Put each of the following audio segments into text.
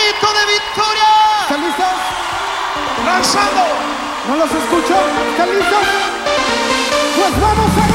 grito Lanzando. ¿No los escucho? ¿Están listos? Pues vamos a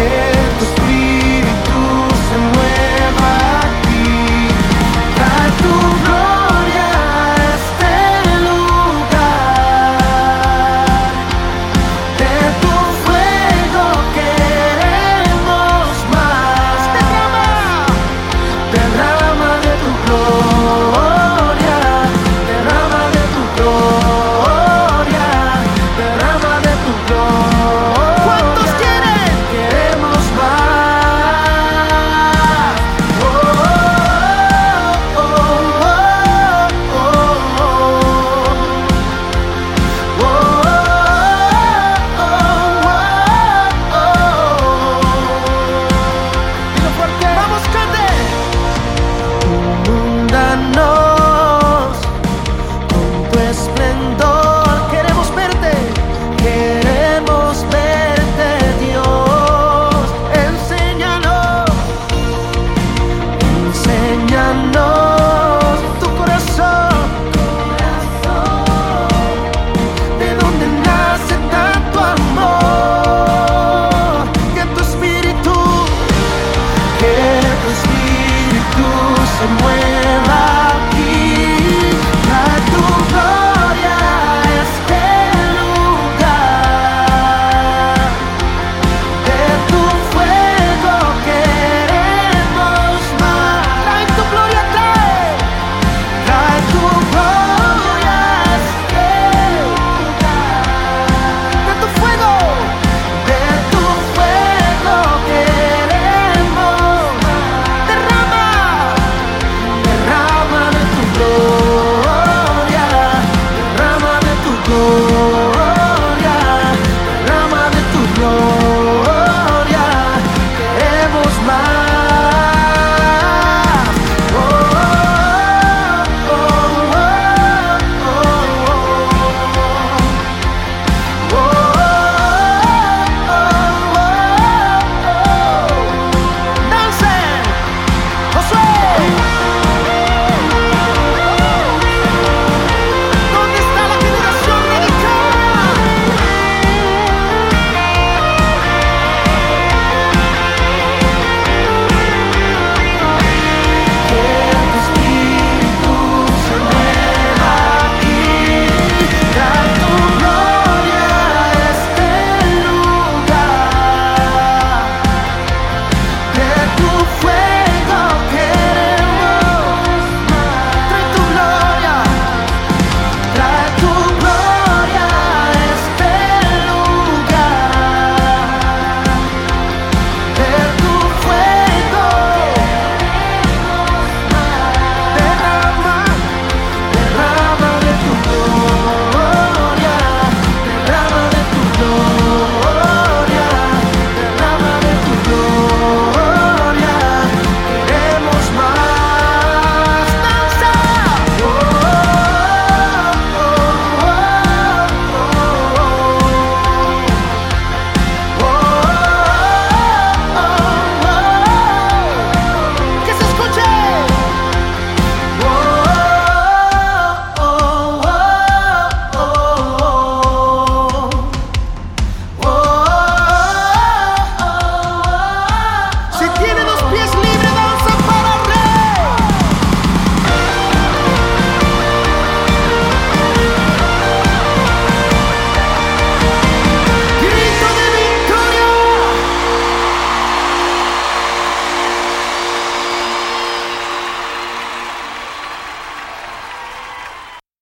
yeah.